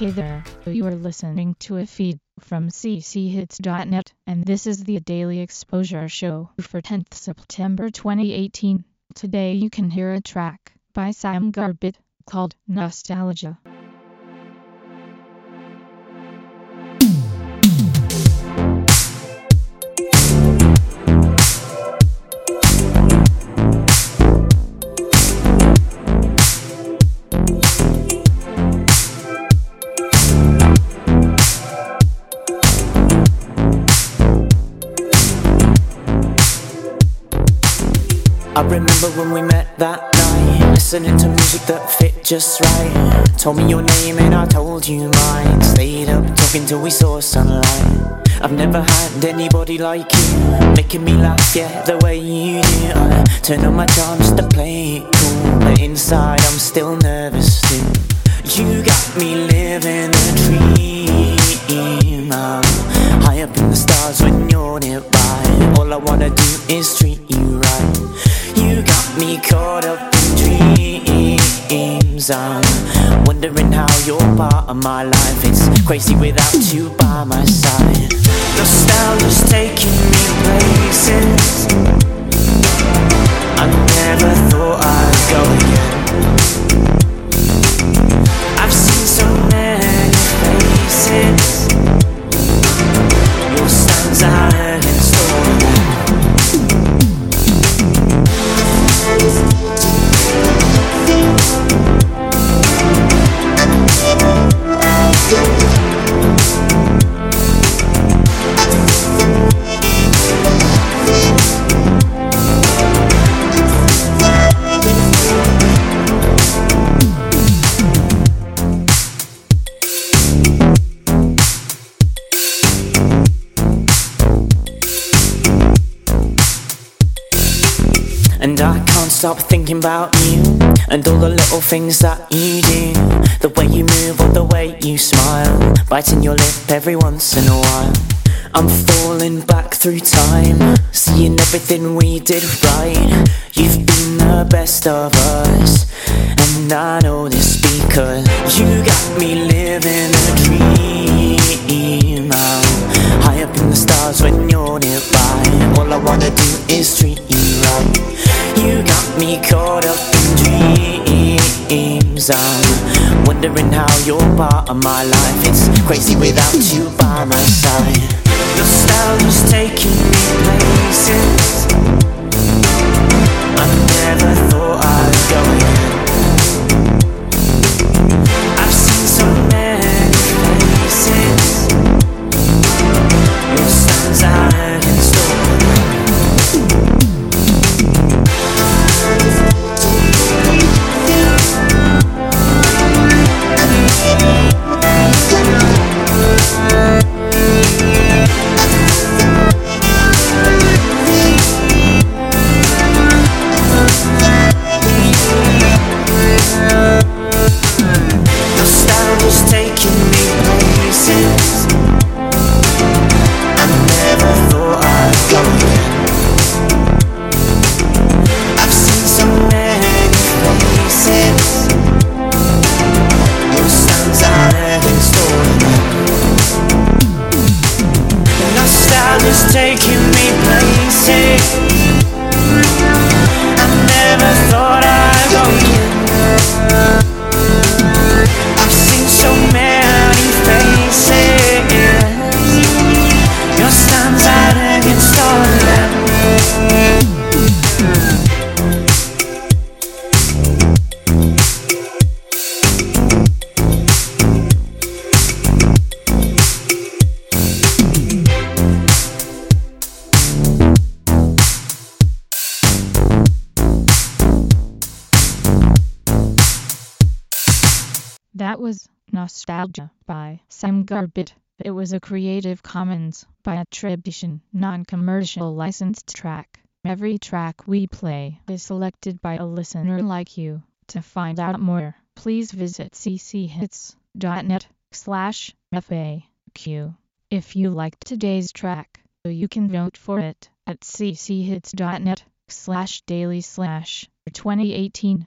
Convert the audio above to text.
Hey there, you are listening to a feed from cchits.net, and this is the Daily Exposure Show for 10th September 2018. Today you can hear a track by Sam Garbett called Nostalgia. I remember when we met that night Listening to music that fit just right. Told me your name and I told you mine. Stayed up talking till we saw sunlight. I've never had anybody like you Making me laugh, yeah, the way you do. I turn on my charms to play it cool But inside I'm still nervous too. You got me living I'm wondering how you're part of my life It's crazy without you by my side. Nostalgia's taking me places And I can't stop thinking about you And all the little things that you do. The way you move or the way you smile. Biting your lip every once in a while. I'm falling back through time Seeing everything we did right. You've been the best of us And I know this because You got me living a dream. I'm high up in the stars when you're nearby. All I wanna do is I'm wondering how you're part of my life It's crazy without you by my side. Nostalgia's taking me places Nostalgia's taking me places That was Nostalgia by Sam Garbett. It was a Creative Commons by attribution, non-commercial licensed track. Every track we play is selected by a listener like you. To find out more, please visit cchits.net slash FAQ. If you liked today's track, you can vote for it at cchits.net slash daily slash 2018